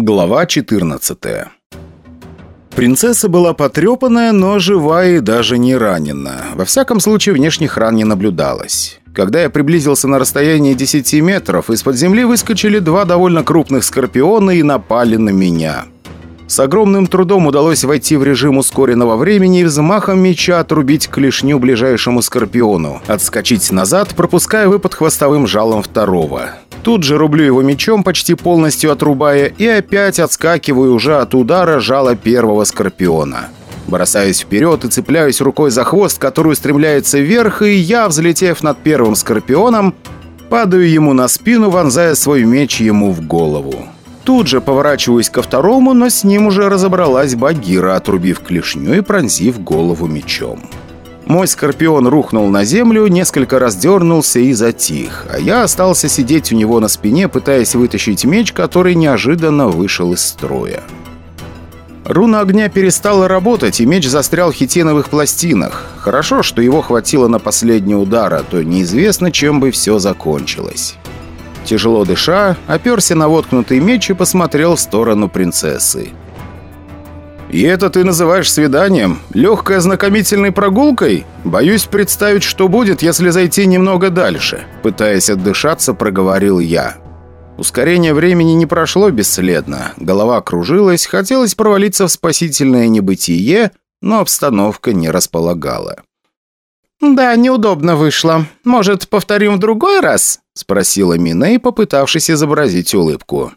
Глава 14 Принцесса была потрепанная, но живая и даже не ранена. Во всяком случае, внешних ран не наблюдалось. Когда я приблизился на расстояние 10 метров, из-под земли выскочили два довольно крупных скорпиона и напали на меня. С огромным трудом удалось войти в режим ускоренного времени и взмахом меча отрубить клешню ближайшему скорпиону, отскочить назад, пропуская выпад хвостовым жалом второго. Тут же рублю его мечом, почти полностью отрубая, и опять отскакиваю уже от удара жала первого скорпиона. Бросаюсь вперед и цепляюсь рукой за хвост, который устремляется вверх, и я, взлетев над первым скорпионом, падаю ему на спину, вонзая свой меч ему в голову. Тут же поворачиваюсь ко второму, но с ним уже разобралась Багира, отрубив клешню и пронзив голову мечом. Мой скорпион рухнул на землю, несколько раз дернулся и затих, а я остался сидеть у него на спине, пытаясь вытащить меч, который неожиданно вышел из строя. Руна огня перестала работать, и меч застрял в хитиновых пластинах. Хорошо, что его хватило на последний удар, а то неизвестно, чем бы все закончилось. Тяжело дыша, оперся на воткнутый меч и посмотрел в сторону принцессы. «И это ты называешь свиданием? Легкой ознакомительной прогулкой? Боюсь представить, что будет, если зайти немного дальше», пытаясь отдышаться, проговорил я. Ускорение времени не прошло бесследно. Голова кружилась, хотелось провалиться в спасительное небытие, но обстановка не располагала. «Да, неудобно вышло. Может, повторим в другой раз?» – спросила Миней, попытавшись изобразить улыбку.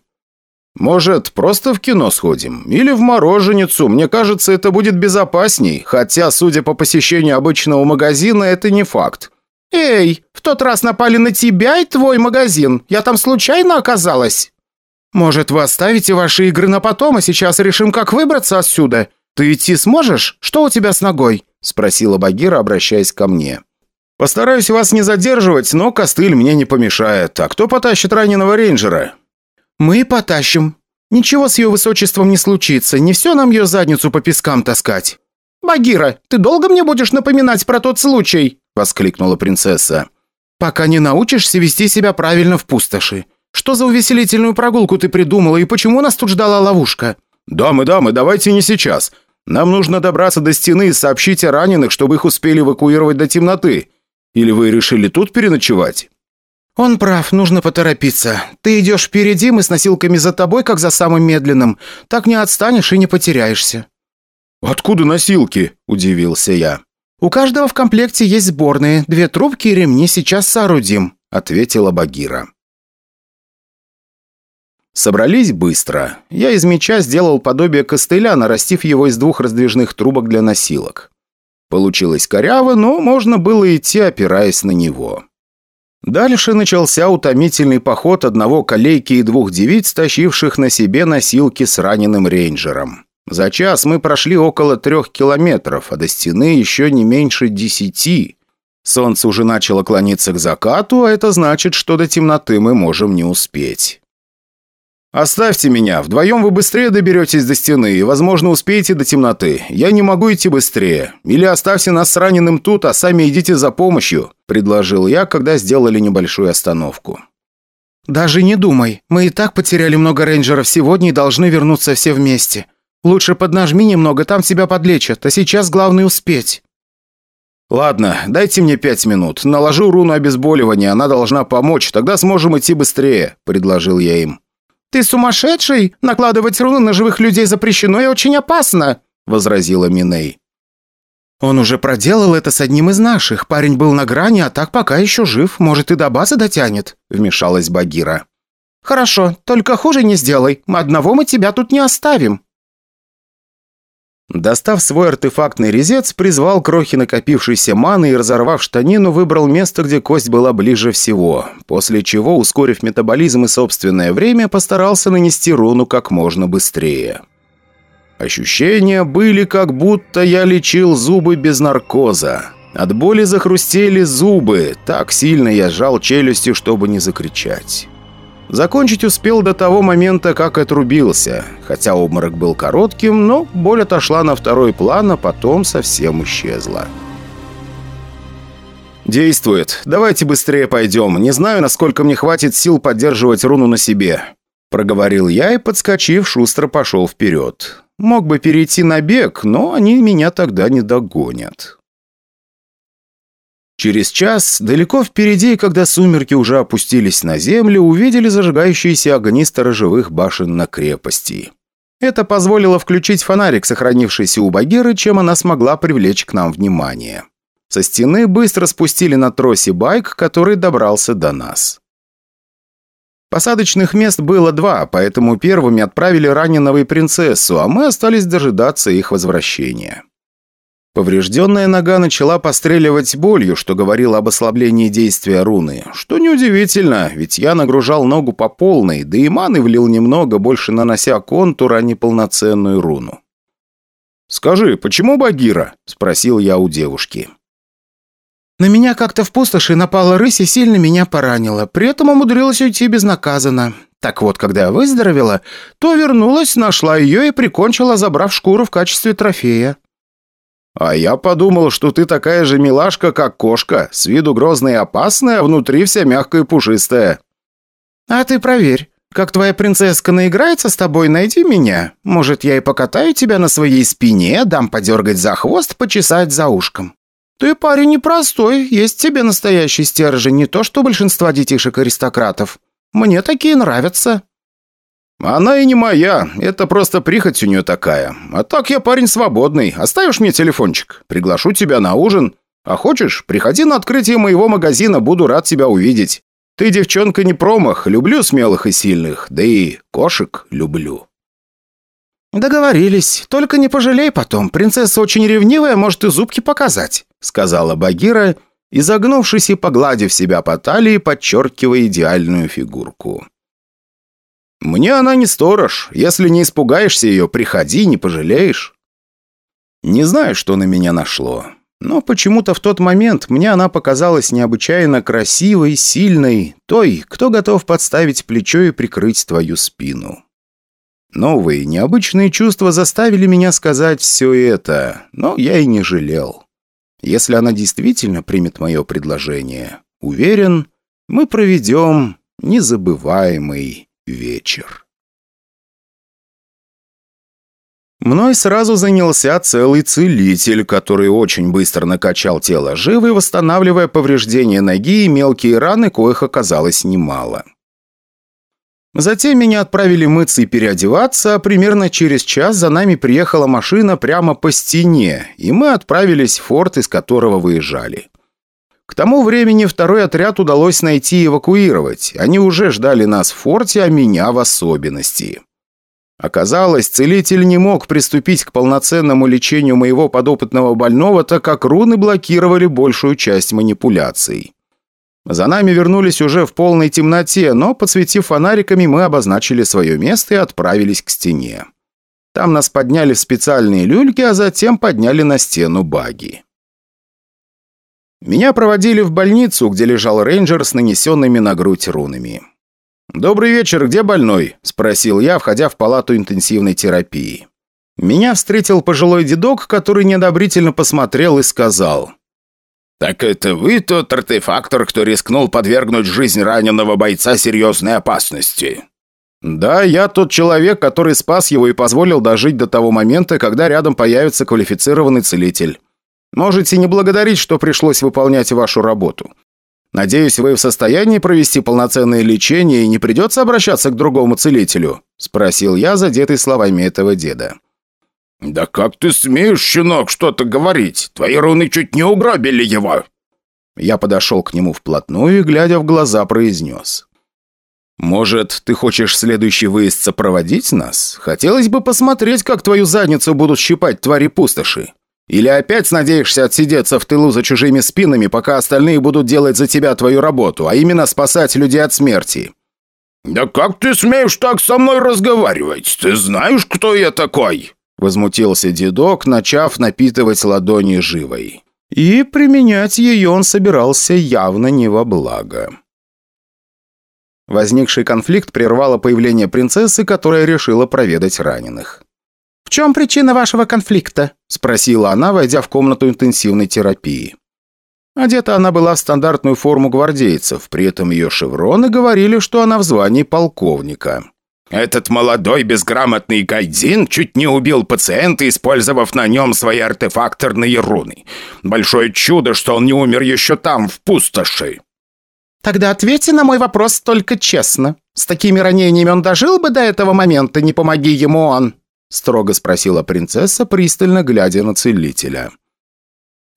«Может, просто в кино сходим? Или в мороженицу? Мне кажется, это будет безопасней. Хотя, судя по посещению обычного магазина, это не факт». «Эй, в тот раз напали на тебя и твой магазин. Я там случайно оказалась?» «Может, вы оставите ваши игры на потом, а сейчас решим, как выбраться отсюда? Ты идти сможешь? Что у тебя с ногой?» Спросила Багира, обращаясь ко мне. «Постараюсь вас не задерживать, но костыль мне не помешает. А кто потащит раненого рейнджера?» «Мы потащим. Ничего с ее высочеством не случится, не все нам ее задницу по пескам таскать». «Багира, ты долго мне будешь напоминать про тот случай?» – воскликнула принцесса. «Пока не научишься вести себя правильно в пустоши. Что за увеселительную прогулку ты придумала и почему нас тут ждала ловушка?» «Дамы, дамы, давайте не сейчас. Нам нужно добраться до стены и сообщить о раненых, чтобы их успели эвакуировать до темноты. Или вы решили тут переночевать?» «Он прав, нужно поторопиться. Ты идешь впереди, мы с носилками за тобой, как за самым медленным. Так не отстанешь и не потеряешься». «Откуда носилки?» – удивился я. «У каждого в комплекте есть сборные. Две трубки и ремни сейчас соорудим», – ответила Багира. Собрались быстро. Я из меча сделал подобие костыля, нарастив его из двух раздвижных трубок для носилок. Получилось коряво, но можно было идти, опираясь на него. Дальше начался утомительный поход одного колейки и двух девиц, тащивших на себе носилки с раненым рейнджером. За час мы прошли около трех километров, а до стены еще не меньше десяти. Солнце уже начало клониться к закату, а это значит, что до темноты мы можем не успеть. «Оставьте меня, вдвоем вы быстрее доберетесь до стены и, возможно, успеете до темноты. Я не могу идти быстрее. Или оставьте нас с раненым тут, а сами идите за помощью», – предложил я, когда сделали небольшую остановку. «Даже не думай. Мы и так потеряли много рейнджеров сегодня и должны вернуться все вместе. Лучше поднажми немного, там тебя подлечат, а сейчас главное успеть». «Ладно, дайте мне пять минут. Наложу руну обезболивания, она должна помочь, тогда сможем идти быстрее», – предложил я им. «Ты сумасшедший? Накладывать руны на живых людей запрещено и очень опасно!» – возразила Миней. «Он уже проделал это с одним из наших. Парень был на грани, а так пока еще жив. Может, и до базы дотянет», – вмешалась Багира. «Хорошо, только хуже не сделай. Одного мы тебя тут не оставим», Достав свой артефактный резец, призвал крохи накопившейся маны и, разорвав штанину, выбрал место, где кость была ближе всего, после чего, ускорив метаболизм и собственное время, постарался нанести руну как можно быстрее. Ощущения были, как будто я лечил зубы без наркоза. От боли захрустели зубы, так сильно я сжал челюстью, чтобы не закричать. Закончить успел до того момента, как отрубился. Хотя обморок был коротким, но боль отошла на второй план, а потом совсем исчезла. «Действует. Давайте быстрее пойдем. Не знаю, насколько мне хватит сил поддерживать руну на себе». Проговорил я и, подскочив, шустро пошел вперед. Мог бы перейти на бег, но они меня тогда не догонят. Через час, далеко впереди, когда сумерки уже опустились на землю, увидели зажигающиеся огни сторожевых башен на крепости. Это позволило включить фонарик, сохранившийся у Багиры, чем она смогла привлечь к нам внимание. Со стены быстро спустили на тросе байк, который добрался до нас. Посадочных мест было два, поэтому первыми отправили раненого и принцессу, а мы остались дожидаться их возвращения. Поврежденная нога начала постреливать болью, что говорило об ослаблении действия руны. Что неудивительно, ведь я нагружал ногу по полной, да и маны влил немного, больше нанося контур, а не полноценную руну. «Скажи, почему Багира?» – спросил я у девушки. На меня как-то в пустоши напала рысь и сильно меня поранила. При этом умудрилась уйти безнаказанно. Так вот, когда я выздоровела, то вернулась, нашла ее и прикончила, забрав шкуру в качестве трофея. «А я подумал, что ты такая же милашка, как кошка, с виду грозная и опасная, а внутри вся мягкая и пушистая». «А ты проверь. Как твоя принцесска наиграется с тобой, найди меня. Может, я и покатаю тебя на своей спине, дам подергать за хвост, почесать за ушком». «Ты парень непростой, есть тебе настоящий стержень, не то что большинство детишек-аристократов. Мне такие нравятся». «Она и не моя, это просто прихоть у нее такая. А так я парень свободный, оставишь мне телефончик? Приглашу тебя на ужин. А хочешь, приходи на открытие моего магазина, буду рад тебя увидеть. Ты девчонка не промах, люблю смелых и сильных, да и кошек люблю». «Договорились. Только не пожалей потом. Принцесса очень ревнивая, может и зубки показать», — сказала Багира, изогнувшись и погладив себя по талии, подчеркивая идеальную фигурку. «Мне она не сторож. Если не испугаешься ее, приходи, не пожалеешь». Не знаю, что на меня нашло. Но почему-то в тот момент мне она показалась необычайно красивой, сильной, той, кто готов подставить плечо и прикрыть твою спину. Новые, необычные чувства заставили меня сказать все это, но я и не жалел. Если она действительно примет мое предложение, уверен, мы проведем незабываемый вечер. Мной сразу занялся целый целитель, который очень быстро накачал тело живой, восстанавливая повреждения ноги и мелкие раны, коих оказалось немало. Затем меня отправили мыться и переодеваться, а примерно через час за нами приехала машина прямо по стене, и мы отправились в форт, из которого выезжали. К тому времени второй отряд удалось найти и эвакуировать. Они уже ждали нас в форте, а меня в особенности. Оказалось, целитель не мог приступить к полноценному лечению моего подопытного больного, так как руны блокировали большую часть манипуляций. За нами вернулись уже в полной темноте, но, подсветив фонариками, мы обозначили свое место и отправились к стене. Там нас подняли в специальные люльки, а затем подняли на стену баги. Меня проводили в больницу, где лежал рейнджер с нанесенными на грудь рунами. «Добрый вечер, где больной?» – спросил я, входя в палату интенсивной терапии. Меня встретил пожилой дедок, который неодобрительно посмотрел и сказал – «Так это вы тот артефактор, кто рискнул подвергнуть жизнь раненого бойца серьезной опасности?» «Да, я тот человек, который спас его и позволил дожить до того момента, когда рядом появится квалифицированный целитель. Можете не благодарить, что пришлось выполнять вашу работу. Надеюсь, вы в состоянии провести полноценное лечение и не придется обращаться к другому целителю?» – спросил я, задетый словами этого деда. «Да как ты смеешь, щенок, что-то говорить? Твои руны чуть не угробили его!» Я подошел к нему вплотную и, глядя в глаза, произнес. «Может, ты хочешь следующий выезд сопроводить нас? Хотелось бы посмотреть, как твою задницу будут щипать твари пустоши. Или опять надеешься отсидеться в тылу за чужими спинами, пока остальные будут делать за тебя твою работу, а именно спасать людей от смерти?» «Да как ты смеешь так со мной разговаривать? Ты знаешь, кто я такой?» Возмутился дедок, начав напитывать ладони живой. И применять ее он собирался явно не во благо. Возникший конфликт прервало появление принцессы, которая решила проведать раненых. «В чем причина вашего конфликта?» – спросила она, войдя в комнату интенсивной терапии. Одета она была в стандартную форму гвардейцев, при этом ее шевроны говорили, что она в звании полковника. Этот молодой безграмотный гайдзин чуть не убил пациента, использовав на нем свои артефакторные руны. Большое чудо, что он не умер еще там, в пустоши». «Тогда ответьте на мой вопрос только честно. С такими ранениями он дожил бы до этого момента, не помоги ему он?» Строго спросила принцесса, пристально глядя на целителя.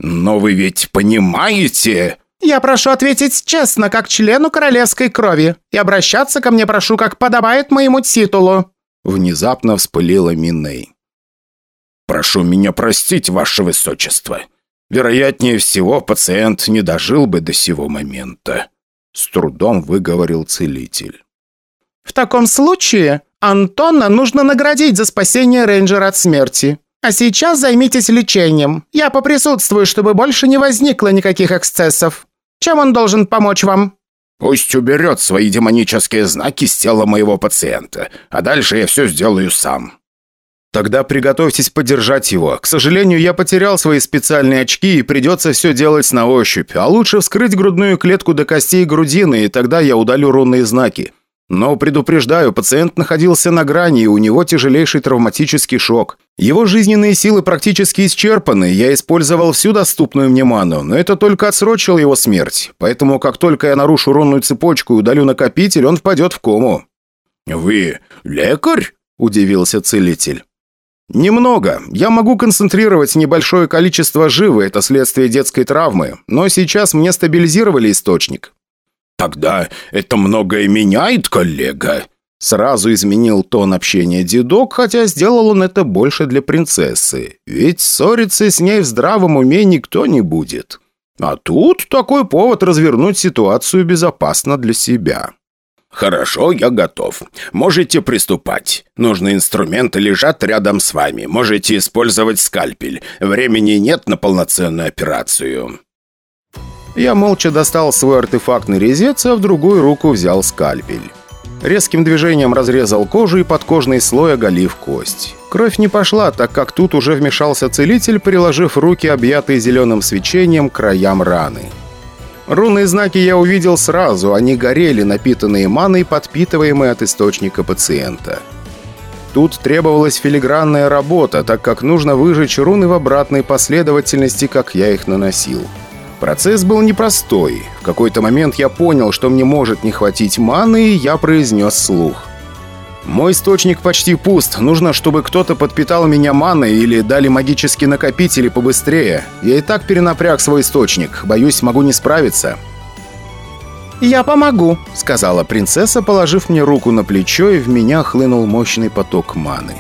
«Но вы ведь понимаете...» «Я прошу ответить честно, как члену королевской крови, и обращаться ко мне прошу, как подобает моему титулу», внезапно вспылила Миней. «Прошу меня простить, ваше высочество. Вероятнее всего, пациент не дожил бы до сего момента», с трудом выговорил целитель. «В таком случае Антона нужно наградить за спасение рейнджера от смерти. А сейчас займитесь лечением. Я поприсутствую, чтобы больше не возникло никаких эксцессов. Чем он должен помочь вам?» «Пусть уберет свои демонические знаки с тела моего пациента, а дальше я все сделаю сам». «Тогда приготовьтесь поддержать его. К сожалению, я потерял свои специальные очки и придется все делать на ощупь. А лучше вскрыть грудную клетку до костей грудины, и тогда я удалю рунные знаки. Но предупреждаю, пациент находился на грани, и у него тяжелейший травматический шок. Его жизненные силы практически исчерпаны, я использовал всю доступную мне ману, но это только отсрочило его смерть. Поэтому как только я нарушу рунную цепочку и удалю накопитель, он впадет в кому». «Вы лекарь?» – удивился целитель. «Немного. Я могу концентрировать небольшое количество живы, это следствие детской травмы, но сейчас мне стабилизировали источник. «Тогда это многое меняет, коллега?» Сразу изменил тон общения дедок, хотя сделал он это больше для принцессы. Ведь ссориться с ней в здравом уме никто не будет. А тут такой повод развернуть ситуацию безопасно для себя. «Хорошо, я готов. Можете приступать. Нужные инструменты лежат рядом с вами. Можете использовать скальпель. Времени нет на полноценную операцию». Я молча достал свой артефактный резец, а в другую руку взял скальпель. Резким движением разрезал кожу и подкожный слой оголив кость. Кровь не пошла, так как тут уже вмешался целитель, приложив руки, объятые зеленым свечением, к краям раны. Рунные знаки я увидел сразу, они горели, напитанные маной, подпитываемые от источника пациента. Тут требовалась филигранная работа, так как нужно выжечь руны в обратной последовательности, как я их наносил. Процесс был непростой. В какой-то момент я понял, что мне может не хватить маны, и я произнес слух. «Мой источник почти пуст. Нужно, чтобы кто-то подпитал меня маной или дали магические накопители побыстрее. Я и так перенапряг свой источник. Боюсь, могу не справиться». «Я помогу», — сказала принцесса, положив мне руку на плечо, и в меня хлынул мощный поток маны.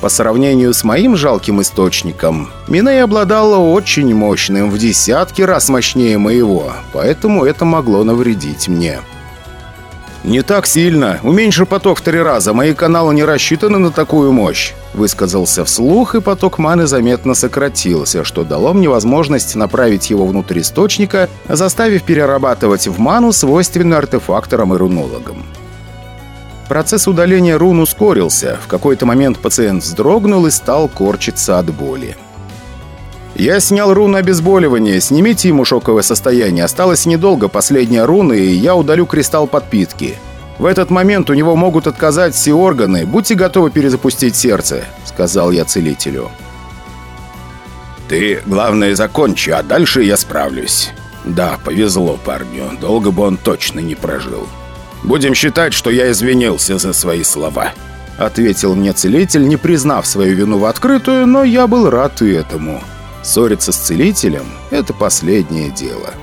По сравнению с моим жалким источником, Миней обладала очень мощным, в десятки раз мощнее моего, поэтому это могло навредить мне. «Не так сильно. Уменьши поток в три раза. Мои каналы не рассчитаны на такую мощь», высказался вслух, и поток маны заметно сократился, что дало мне возможность направить его внутрь источника, заставив перерабатывать в ману, свойственную артефакторам и рунологам. Процесс удаления рун ускорился. В какой-то момент пациент вздрогнул и стал корчиться от боли. Я снял руну обезболивания. Снимите ему шоковое состояние. Осталось недолго последняя руна, и я удалю кристалл подпитки. В этот момент у него могут отказать все органы. Будьте готовы перезапустить сердце», — сказал я целителю. «Ты, главное, закончи, а дальше я справлюсь». «Да, повезло парню. Долго бы он точно не прожил». Будем считать, что я извинился за свои слова», — ответил мне целитель, не признав свою вину в открытую, но я был рад и этому. Ссориться с целителем — это последнее дело.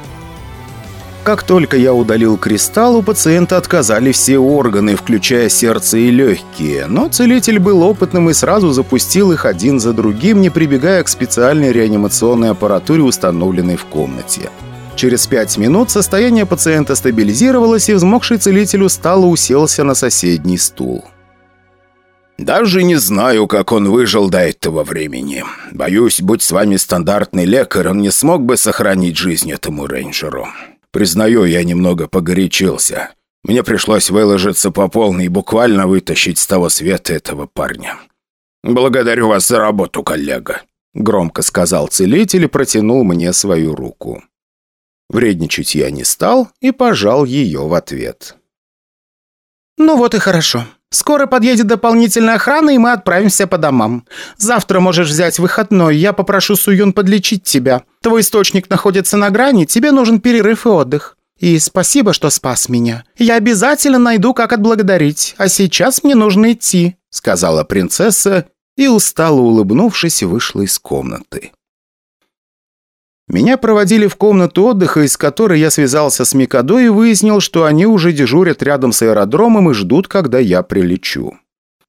Как только я удалил кристалл, у пациента отказали все органы, включая сердце и легкие, но целитель был опытным и сразу запустил их один за другим, не прибегая к специальной реанимационной аппаратуре, установленной в комнате. Через пять минут состояние пациента стабилизировалось, и взмокший целитель устало уселся на соседний стул. «Даже не знаю, как он выжил до этого времени. Боюсь, будь с вами стандартный лекарь, он не смог бы сохранить жизнь этому рейнджеру. Признаю, я немного погорячился. Мне пришлось выложиться по полной и буквально вытащить с того света этого парня. Благодарю вас за работу, коллега», — громко сказал целитель и протянул мне свою руку. Вредничать я не стал и пожал ее в ответ. «Ну вот и хорошо. Скоро подъедет дополнительная охрана, и мы отправимся по домам. Завтра можешь взять выходной, я попрошу Суюн подлечить тебя. Твой источник находится на грани, тебе нужен перерыв и отдых. И спасибо, что спас меня. Я обязательно найду, как отблагодарить, а сейчас мне нужно идти», — сказала принцесса и, устало улыбнувшись, вышла из комнаты. Меня проводили в комнату отдыха, из которой я связался с Микадо и выяснил, что они уже дежурят рядом с аэродромом и ждут, когда я прилечу.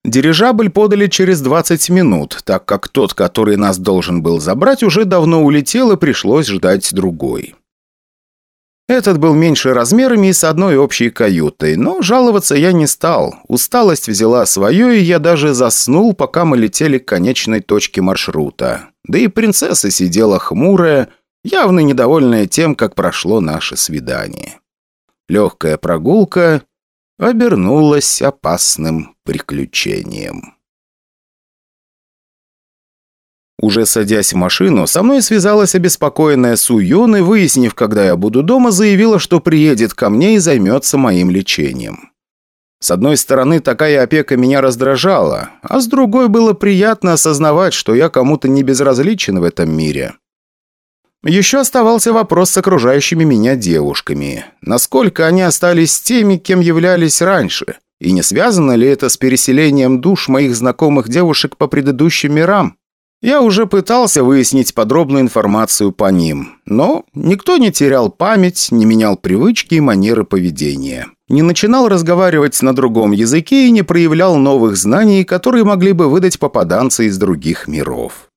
Дирижабль подали через 20 минут, так как тот, который нас должен был забрать, уже давно улетел и пришлось ждать другой. Этот был меньше размерами и с одной общей каютой, но жаловаться я не стал. Усталость взяла свое, и я даже заснул, пока мы летели к конечной точке маршрута. Да и принцесса сидела хмурая, явно недовольная тем, как прошло наше свидание. Легкая прогулка обернулась опасным приключением. Уже садясь в машину, со мной связалась обеспокоенная Суюн и, выяснив, когда я буду дома, заявила, что приедет ко мне и займется моим лечением. С одной стороны, такая опека меня раздражала, а с другой было приятно осознавать, что я кому-то не безразличен в этом мире. Еще оставался вопрос с окружающими меня девушками. Насколько они остались теми, кем являлись раньше? И не связано ли это с переселением душ моих знакомых девушек по предыдущим мирам? Я уже пытался выяснить подробную информацию по ним, но никто не терял память, не менял привычки и манеры поведения. Не начинал разговаривать на другом языке и не проявлял новых знаний, которые могли бы выдать попаданцы из других миров.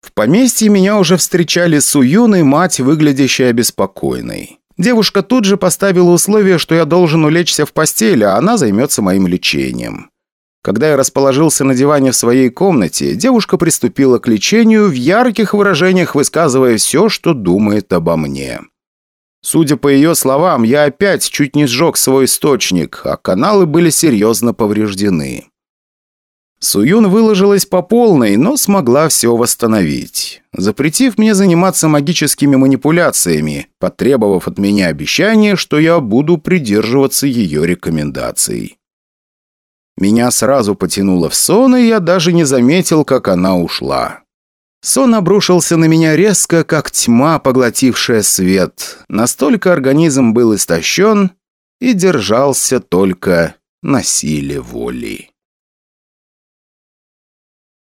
В поместье меня уже встречали Суюн и мать, выглядящая беспокойной. Девушка тут же поставила условие, что я должен улечься в постель, а она займется моим лечением. Когда я расположился на диване в своей комнате, девушка приступила к лечению в ярких выражениях, высказывая все, что думает обо мне. Судя по ее словам, я опять чуть не сжег свой источник, а каналы были серьезно повреждены. Суюн выложилась по полной, но смогла все восстановить, запретив мне заниматься магическими манипуляциями, потребовав от меня обещания, что я буду придерживаться ее рекомендаций. Меня сразу потянуло в сон, и я даже не заметил, как она ушла. Сон обрушился на меня резко, как тьма, поглотившая свет. Настолько организм был истощен и держался только на силе воли.